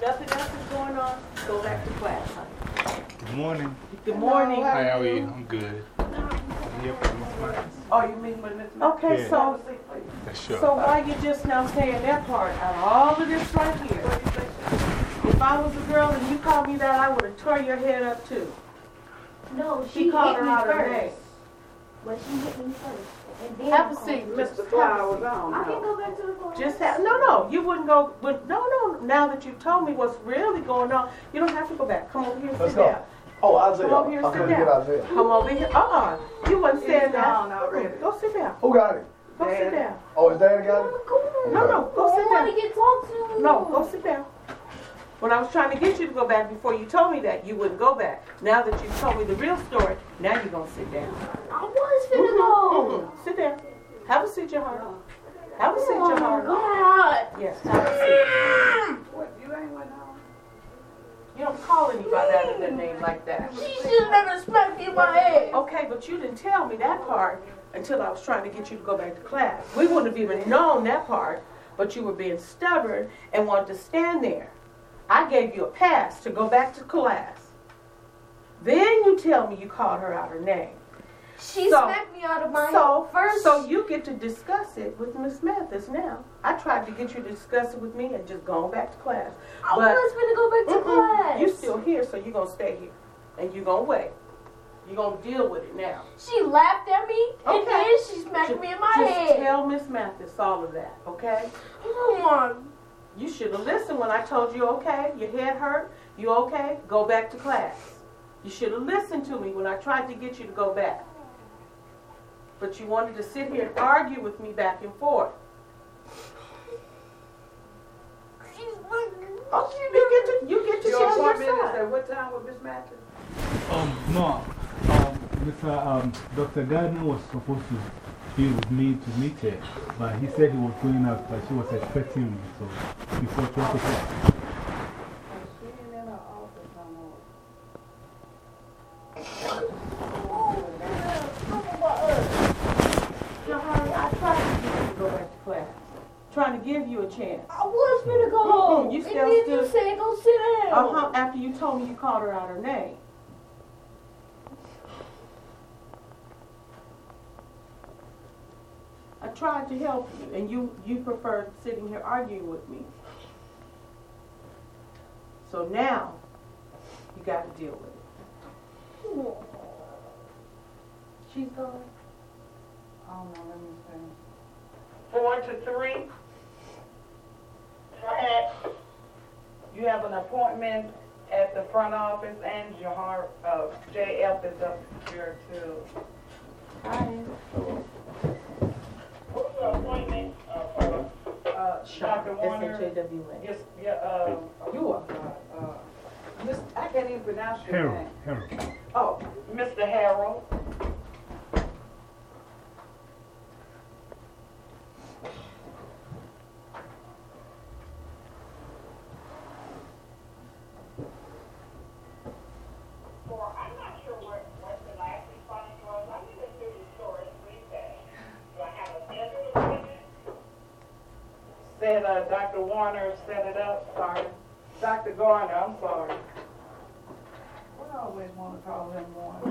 Nothing else is going on? Go back to class, honey. Good morning. Good morning. Hi, how are you? I'm good. I'm here for Miss Myers. Oh, you mean with Miss Okay, Yeah. so, sure. so why you just now saying that part out of all of this right here? If I was a girl and you called me that, I would have tore your head up too. No, She she, called her me out her first. name. But she hit me first. And then Have a I called seat. Mr. Flowers on. I can go back to the phone. Just have, no, no, you wouldn't go, but no, no, now that you've told me what's really going on, you don't have to go back. Come over here and Let's sit go. down. Oh, Isaiah. Come over here and I'm sit going to get down. Isaiah. Come over here. Uh-uh, you wasn't saying He's that. gone already. Go sit down. Who got it? Go sit down. Oh, his daddy got it? No, no, go I sit want down. to get talked to. No, go sit down. When I was trying to get you to go back before you told me that, you wouldn't go back. Now that you've told me the real story, now you're going to sit down. I was finna go. Mhm. Sit down. Have a seat, your heart. Have a seat, Oh your my heart. God. Yes, have a seat. What, you ain't went home? You don't call anybody out of their name like that. She should have never smacked me in my head. Okay, but you didn't tell me that part until I was trying to get you to go back to class. We wouldn't have even known that part, but you were being stubborn and wanted to stand there. I gave you a pass to go back to class. Then you tell me you called her out her name. She So- smacked me out of my So, first. so you get to discuss it with Miss Mathis now. I tried to get you to discuss it with me and just gone back to class. I but- was finna go back to Mm-mm. class. You're still here, so you're gonna stay here. And you're gonna wait. You're gonna deal with it now. She laughed at me and Okay. then she smacked Ju- me in my Just head. tell Miss Mathis all of that, okay? Come on. You should have listened when I told you, okay, your head hurt, you okay, go back to class. You should have listened to me when I tried to get you to go back. But you wanted to sit here and argue with me back and forth. Oh, you get to, you get to Your tell your side. at what time with Miss Matthews? Um, no. Um, Mr. Um, Dr. Gardner was supposed to be with me to meet her, but he said he was going out, but she was expecting me, so before 12 o'clock. She ain't in her office no more. Jahari, I tried to get you to go back to class. Trying to give you a chance. I was gonna go. Mm-mm, you and still then you said go sit down. Uh-huh, after you told me you called her out her name. I tried to help you, and you, you preferred sitting here arguing with me. So now, you got to deal with it. She's gone. I don't let me see. Four to three. Have an appointment at the front office and your heart, uh, JF is up here too. Hi. What's the appointment, uh, for, Uh, Dr. Warner, S-H-A-W-N. yes, yeah, uh, You are. uh, uh, Miss, I can't even pronounce your Harold, name. Harold. Oh, Mr. Harold. for, I'm not sure what, what the last response was, I need to do the story reset. Do I have a schedule appointment? Said, uh, Dr. Warner set it up, sorry. Dr. Garner, I'm sorry. We always wanna call him Warner.